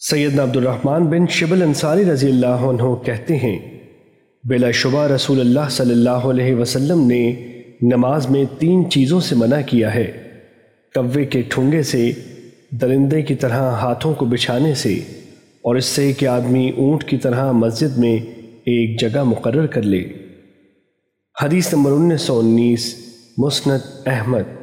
سیدنا عبد الرحمن بن شبل انصاری رضی اللہ عنہ کہتے ہیں، بلا شبہ رسول اللہ صلی اللہ علیہ وسلم نے نماز میں تین چیزوں سے منع کیا ہے۔ کوے کے ٹھونگے سے، درندے کی طرح ہاتھوں کو بچھانے سے، اور اس سے کہ آدمی اونٹ کی طرح مسجد میں ایک جگہ مقرر کر لے۔ حدیث نمبر انیس سو انیس، مسند احمد۔